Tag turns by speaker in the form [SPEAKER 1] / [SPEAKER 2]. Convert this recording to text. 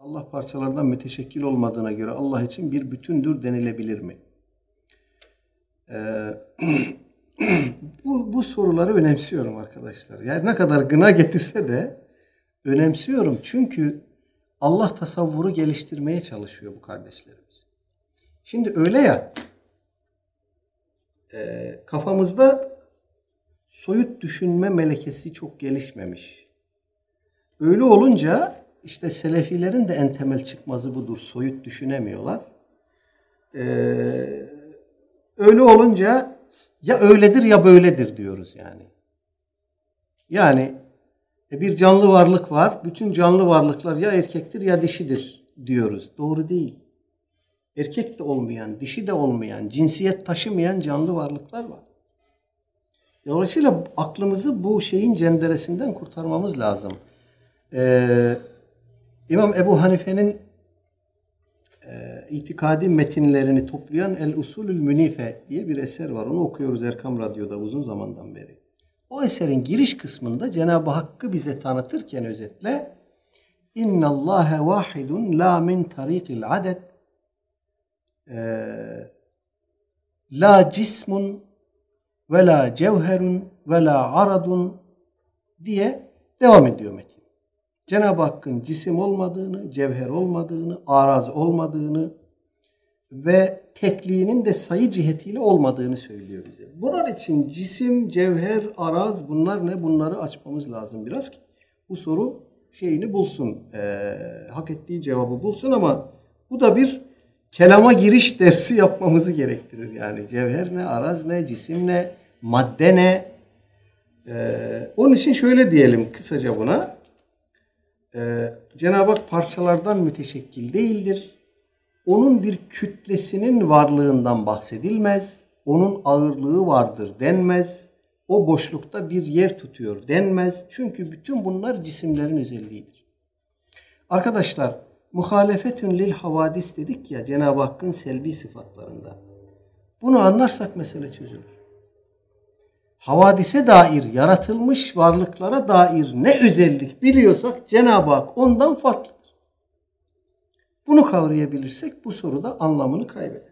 [SPEAKER 1] Allah parçalardan müteşekkil olmadığına göre Allah için bir bütündür denilebilir mi? Ee, bu, bu soruları önemsiyorum arkadaşlar. Yani ne kadar gına getirse de önemsiyorum. Çünkü Allah tasavvuru geliştirmeye çalışıyor bu kardeşlerimiz. Şimdi öyle ya e, kafamızda soyut düşünme melekesi çok gelişmemiş. Öyle olunca işte Selefilerin de en temel çıkmazı budur. Soyut düşünemiyorlar. Ee, öyle olunca ya öyledir ya böyledir diyoruz yani. Yani e, bir canlı varlık var. Bütün canlı varlıklar ya erkektir ya dişidir diyoruz. Doğru değil. Erkek de olmayan, dişi de olmayan, cinsiyet taşımayan canlı varlıklar var. Dolayısıyla aklımızı bu şeyin cenderesinden kurtarmamız lazım. Ee, İmam Ebu Hanife'nin e, itikadi metinlerini toplayan El Usulül Münife diye bir eser var. Onu okuyoruz Erkam Radyo'da uzun zamandan beri. O eserin giriş kısmında Cenab-ı Hakk'ı bize tanıtırken özetle İnna Allahe vahidun la min tariqil adet e, la cismun ve la cevherun ve la aradun diye devam ediyor metin. Cenab-ı Hakk'ın cisim olmadığını, cevher olmadığını, araz olmadığını ve tekliğinin de sayı cihetiyle olmadığını söylüyor bize. Bunun için cisim, cevher, araz bunlar ne? Bunları açmamız lazım biraz ki bu soru şeyini bulsun, e, hak ettiği cevabı bulsun ama bu da bir kelama giriş dersi yapmamızı gerektirir. Yani cevher ne, araz ne, cisim ne, madde ne? E, onun için şöyle diyelim kısaca buna e, Cenab-ı Hak parçalardan müteşekkil değildir. Onun bir kütlesinin varlığından bahsedilmez. Onun ağırlığı vardır denmez. O boşlukta bir yer tutuyor denmez. Çünkü bütün bunlar cisimlerin özelliğidir. Arkadaşlar muhalefetün lil havadis dedik ya Cenab-ı Hakk'ın selbi sıfatlarında. Bunu anlarsak mesele çözülür havadise dair, yaratılmış varlıklara dair ne özellik biliyorsak Cenab-ı Hak ondan farklıdır. Bunu kavrayabilirsek bu soruda anlamını kaybeder.